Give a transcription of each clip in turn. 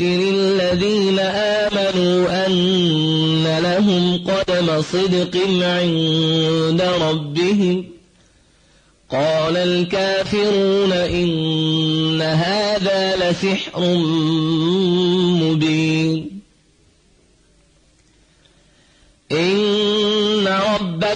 وبشر الذين آمنوا أن لهم قدم صدق عند ربهم. قال الكافرون إن هذا لسحر مبين. إن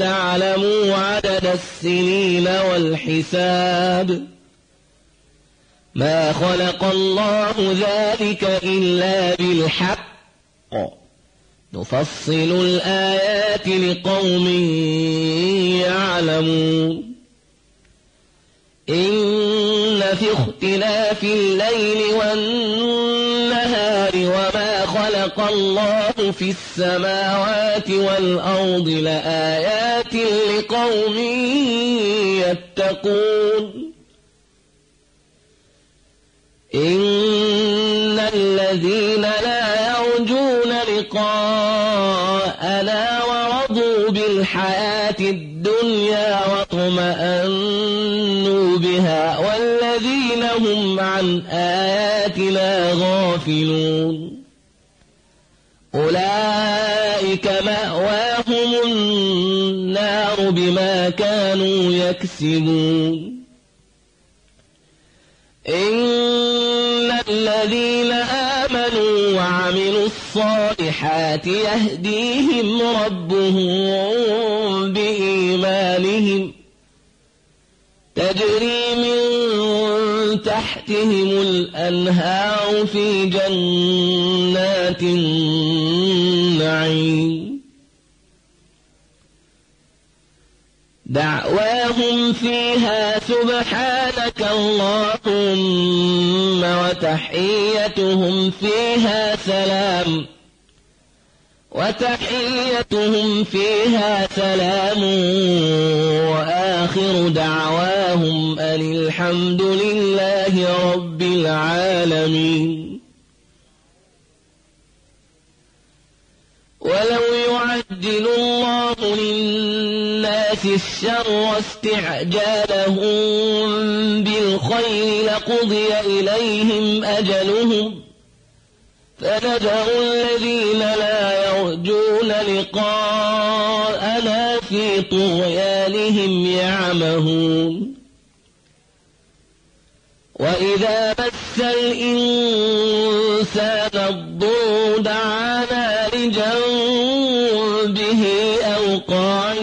لتعلموا عدد السنين والحساب. ما خلق الله ذلك إلا بالحق. نفصل الآيات لقوم يعلمون. إن في اختلاف الليل والنهار خلق الله في السماوات والأرض لآيات لقوم يتقون. إن الذين لا يرجون لقاءنا ورضوا بالحياة الدنيا واطمأنوا بها والذين هم عن آياتنا غافلون. بما كانوا يكسبون. إن الذين آمنوا وعملوا الصالحات يهديهم ربهم بإيمانهم تجري من تحتهم الأنهار في جنات النعيم. دعواهم فيها سبحانك اللهم وتحيتهم فيها سلام. وتحيتهم فيها سلام. وآخر دعواهم أن الحمد لله رب العالمين. ولو يعجل الله للناس الشر استعجالهم بالخير لقضي إليهم أجلهم فنذر الذين لا يرجون لقاءنا في طغيانهم يعمهون وإذا مس الإنسان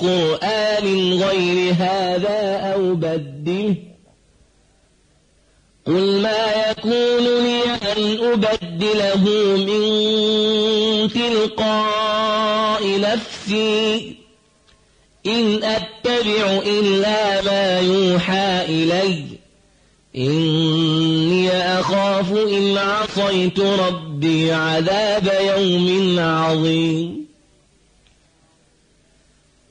بقرآن غير هذا أو بدله. قل ما يكون لي أن أبدله من تلقاء نفسي. إن أتبع إلا ما يوحى إلي. إني أخاف إن عصيت ربي عذاب يوم عظيم.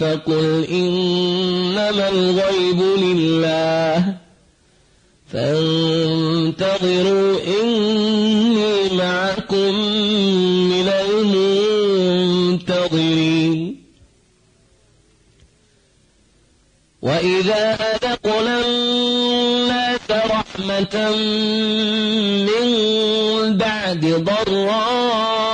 فقل إنما الغيب لله. فانتظروا إني معكم من المنتظرين. وإذا أذقنا الناس رحمة من بعد ضراء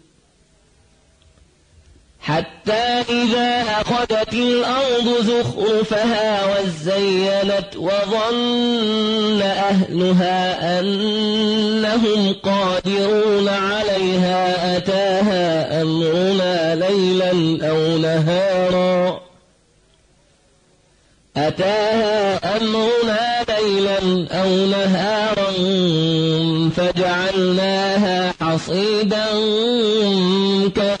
حتى إذا أخذت الأرض زخرفها وزينت وظن أهلها أنهم قادرون عليها أتاها أمرنا ليلا أو نهارا. أتاها أمرنا ليلا أو نهارا فجعلناها حصيدا كأن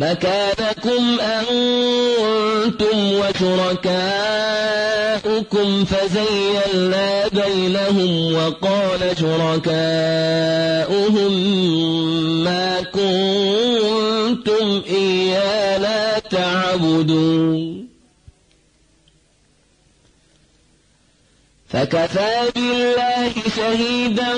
مكانكم أنتم وشركاؤكم فزيلنا بينهم وقال شركاؤهم ما كنتم إيانا تعبدون. فكفى بالله شهيدا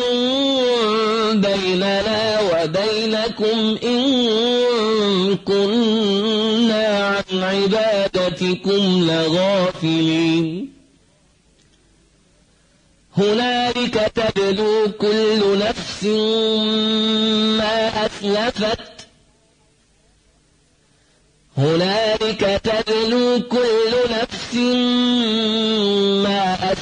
بيننا وبينكم إن كنا عن عبادتكم لغافلين. هنالك تبلو كل نفس ما أسلفت. هنالك تبلو كل نفس ما أسلفت.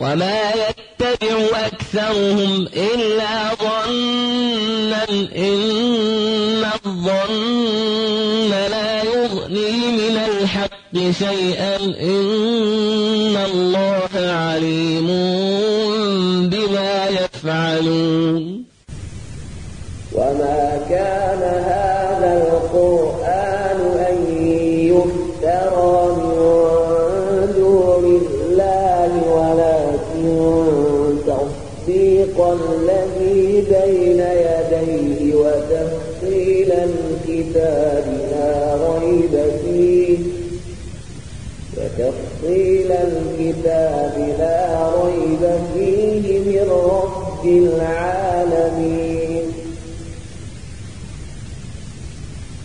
وما يتبع أكثرهم إلا ظنا إن الظن لا يغني من الحق شيئا إن الله عليم الذي بين يديه وتفصيل الكتاب لا ريب فيه. وتفصيل الكتاب لا ريب فيه من رب العالمين.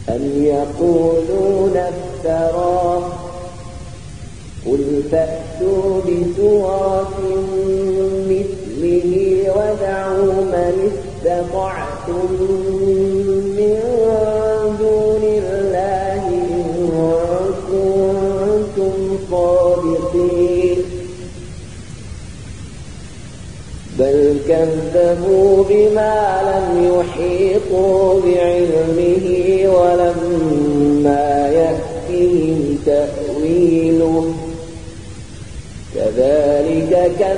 أم يقولون افتراه؟ قل فأتوا بسورة من استطعتم من دون الله إن كنتم صادقين بل كذبوا بما لم يحيطوا بعلمه ولما يأتهم تأويله كذلك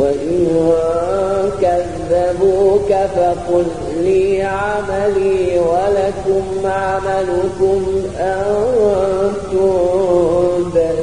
وإن كذبوك فقل لي عملي ولكم عملكم أنتم بريئون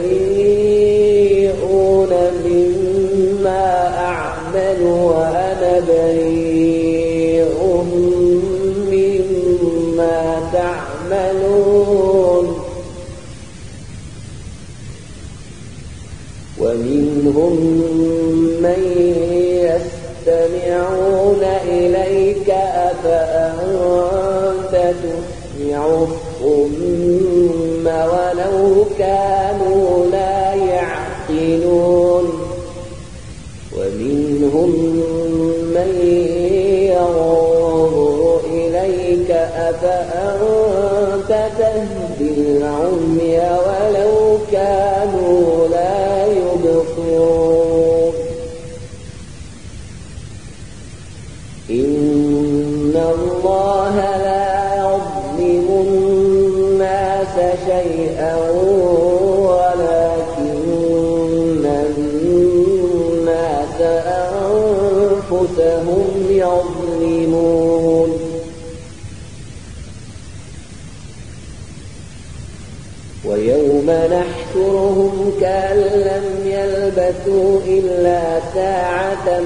يلبثوا إلا ساعة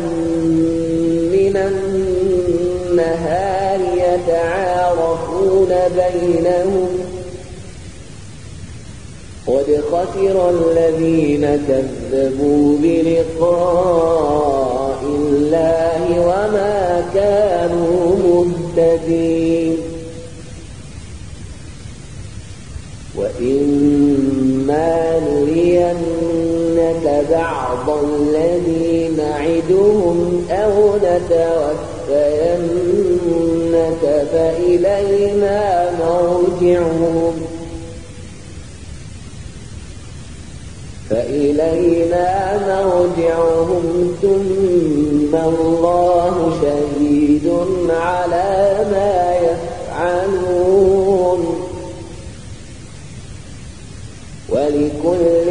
من النهار يتعارفون بينهم. قد خسر الذين كذبوا بلقاء الله وما كانوا مهتدين. وإما نرينك بعض الذي نعدهم أو نتوفينك فإلينا مرجعهم. فإلينا مرجعهم ثم الله شهيد على ما يفعلون. ولكل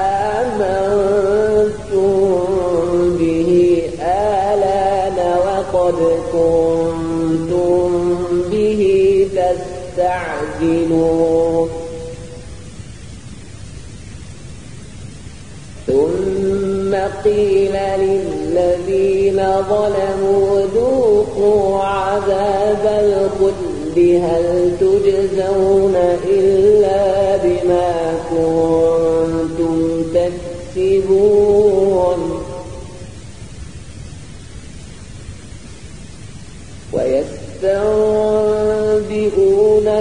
تستعجلون ثم قيل للذين ظلموا ذوقوا عذاب الخلد. هل تجزون إلا بما كنتم تكسبون؟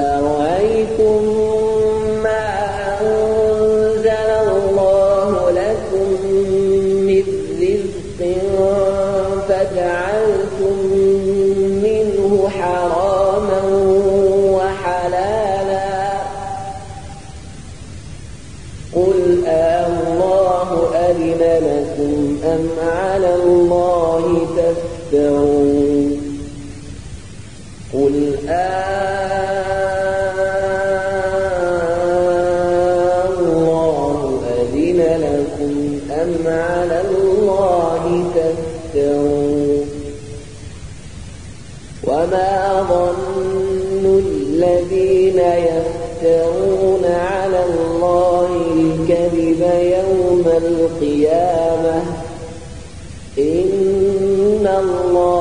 أرأيتم ما أنزل الله لكم من رزق فجعلتم منه حراما وحلالا. قل الله لكم أم على الله تفترون. القيامة. إن الله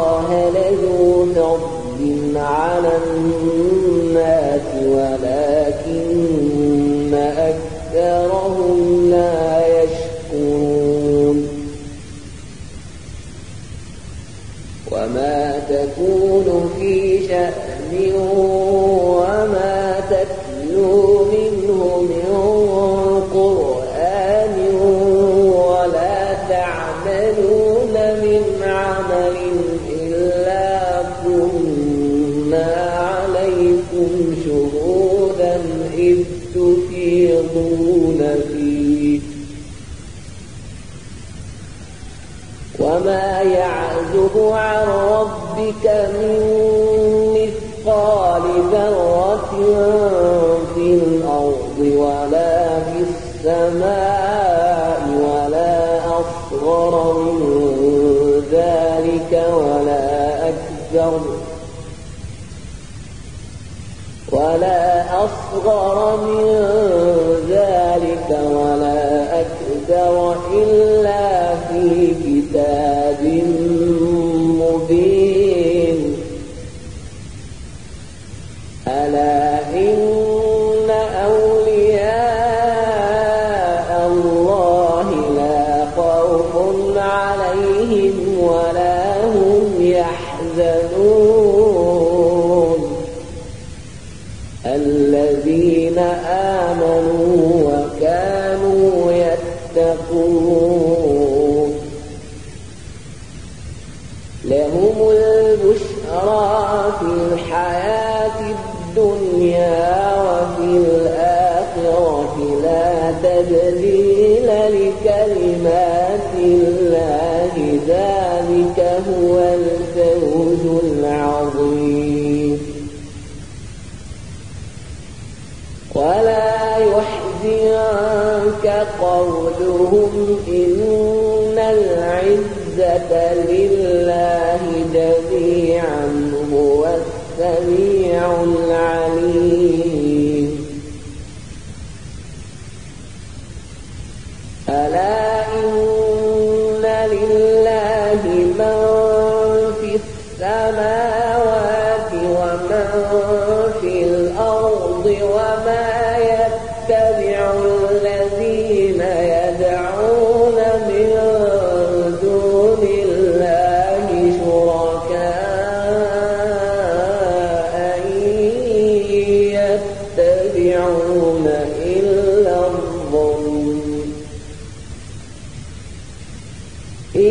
إن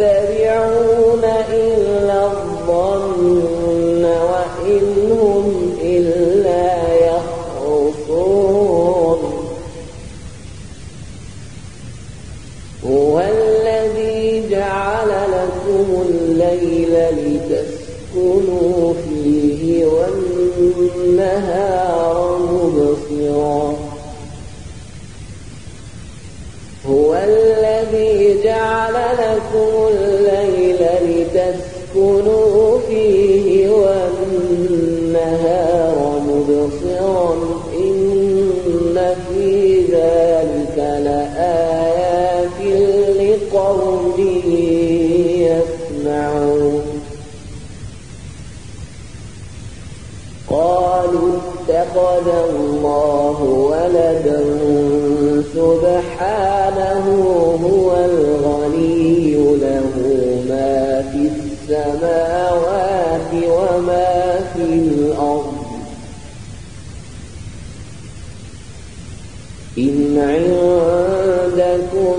يتبعون إلا الظن وإن هم إلا يخرصون. هو الذي جعل لكم الليل لتسكنوا فيه والنهار لكم الليل لتسكنوا فيه والنهار مبصرا إن في ذلك لآيات لقوم يسمعون. قالوا اتخذ الله ولدا سبحانه هو الغني له ما في السماوات وما في الأرض. إن عندكم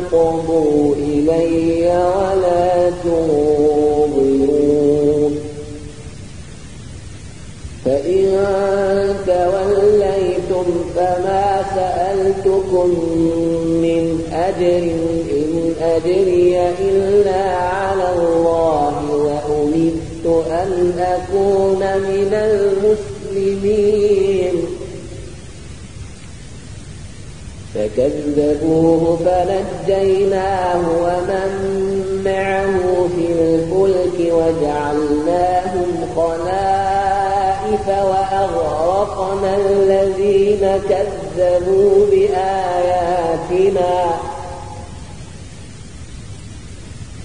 ثم قضوا إلي ولا تنظرون فإن توليتم فما سألتكم من أجر إن أجري إلا على الله وأمدت أن أكون من المسلمين. فكذبوه فنجيناه ومن معه في الفلك وجعلناهم خلائف وأغرقنا الذين كذبوا بآياتنا.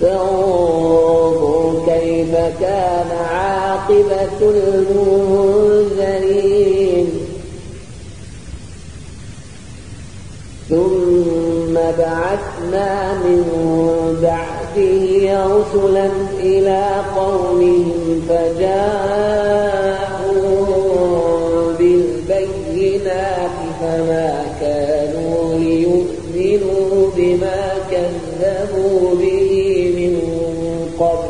فانظر كيف كان عاقبة المنذرين. ثم بعثنا من بعده رسلا إلى قومهم فجاءوا بالبينات فما كانوا ليؤمنوا بما كذبوا به من قبل.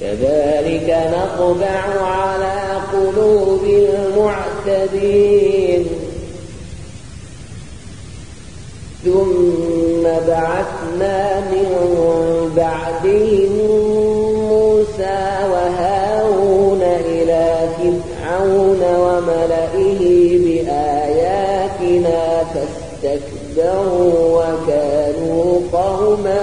كذلك نطبع على قلوب المعتدين ثم بعثنا من بعدهم موسى وهارون إلى فرعون وملئه بآياتنا فاستكبروا وكانوا قوما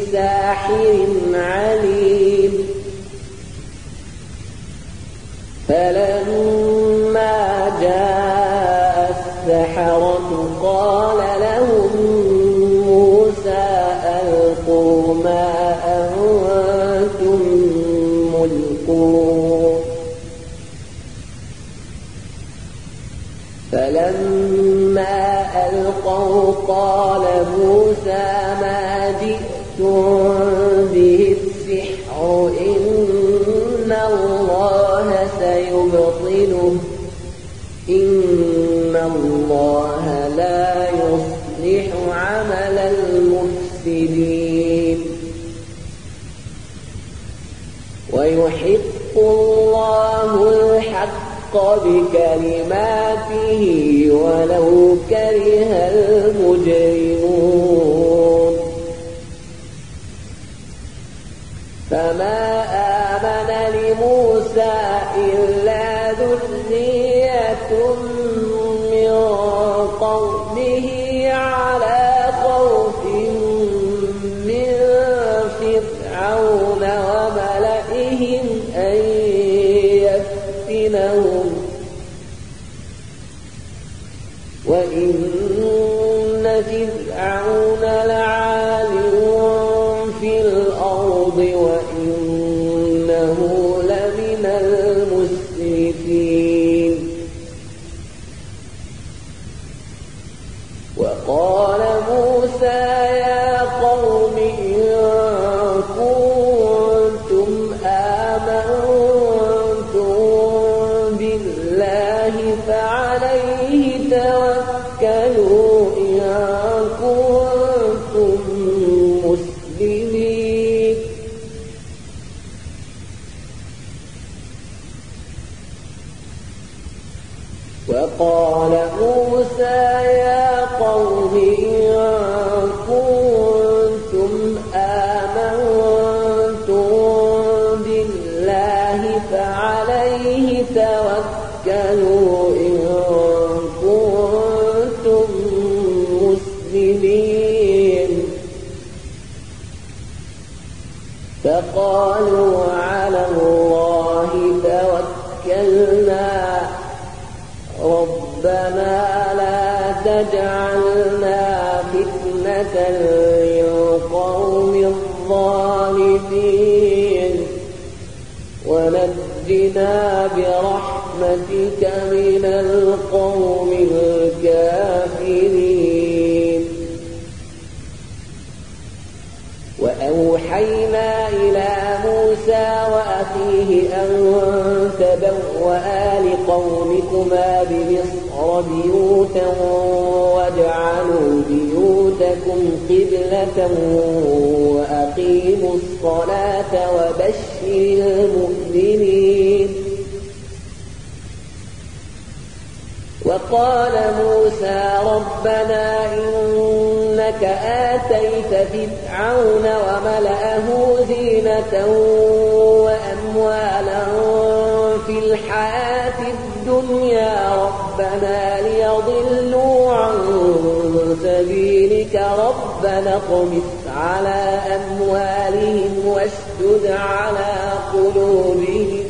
ساحر عليم فلما جاء السحرة قال لهم موسى ألقوا ما أنتم ملقون فلما ألقوا قال موسى عمل المفسدين. ويحق الله الحق بكلماته ولو كره المجرمون. فما آمن لموسى إلا ذرية وإن فرعون لعال تجعلنا فتنة للقوم الظالمين. ونجنا برحمتك من القوم الكافرين. وأوحينا إلى موسى وأخيه أن تبوأ لقومكما بمصر بيوتا واجعلوا بيوتكم قبلة وأقيموا الصلاة وبشر المؤمنين. وقال موسى ربنا إنك آتيت فرعون وملأه زينة وأموالا في الحياة الدنيا ربنا ليضلوا عن سبيلك ربنا اطمس على أموالهم واشدد على قلوبهم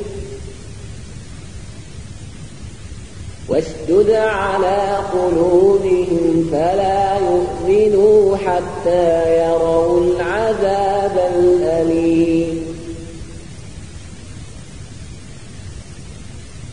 واشدد على قلوبهم فلا يؤمنوا حتى يروا العذاب الأليم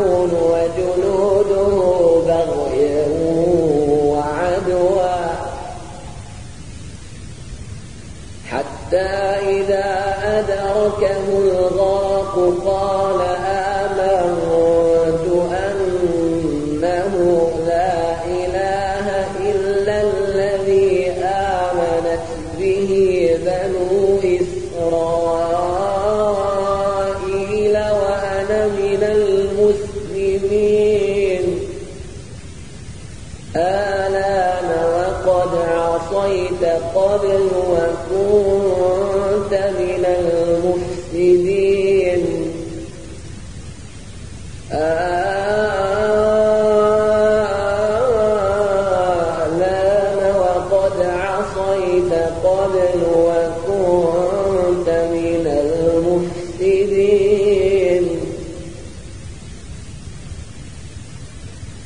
فرعون وجنوده بغيا وعدوا حتى إذا أدركه الغرق قال قبل وكنت من المفسدين. آلان وقد عصيت قبل وكنت من المفسدين.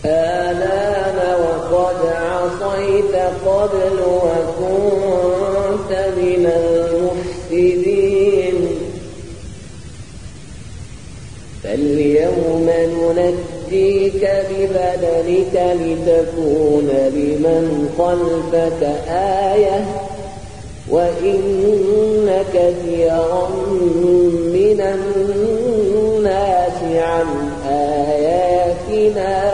آلان وقد عصيت قبل وكنت من المفسدين. فاليوم ننجيك ببدنك لتكون لمن خلفك آية وإن كثيرا من الناس عن آياتنا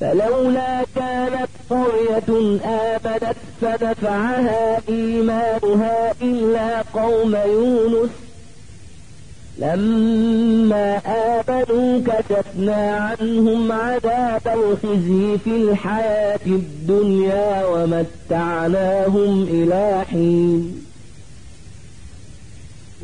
فلولا كانت قرية آمنت فنفعها إيمانها إلا قوم يونس. لما آمنوا كشفنا عنهم عذاب الخزي في الحياة الدنيا ومتعناهم إلى حين.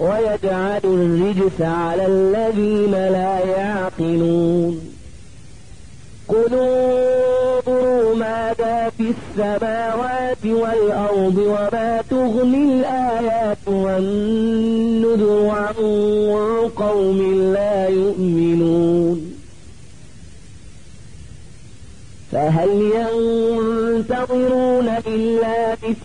ويجعل الرجس على الذين لا يعقلون. قلوا انظروا ماذا في السماوات والأرض وما تغني الآيات والنذر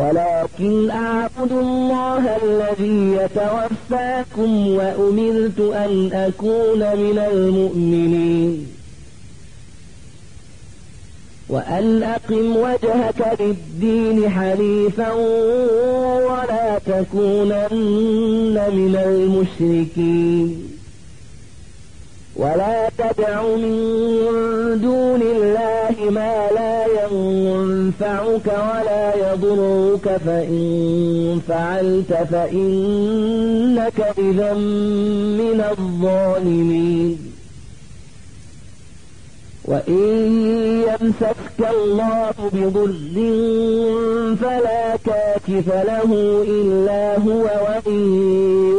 ولكن أعبد الله الذي يتوفاكم وأمرت أن أكون من المؤمنين. وأن أقم وجهك للدين حنيفا ولا تكونن من المشركين. ولا تدع من دون الله ما لا ينفعك ولا يضرك فإن فعلت فإنك إذا من الظالمين. وإن يمسك الله بضر فلا كاتف له إلا هو وإن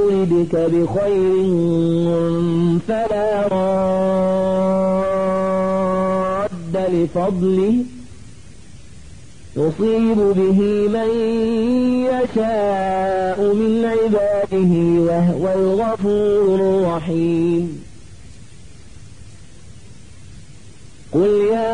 يردك بخير فلا راد لفضله. يصيب به من يشاء من عباده وهو الغفور الرحيم. قل يا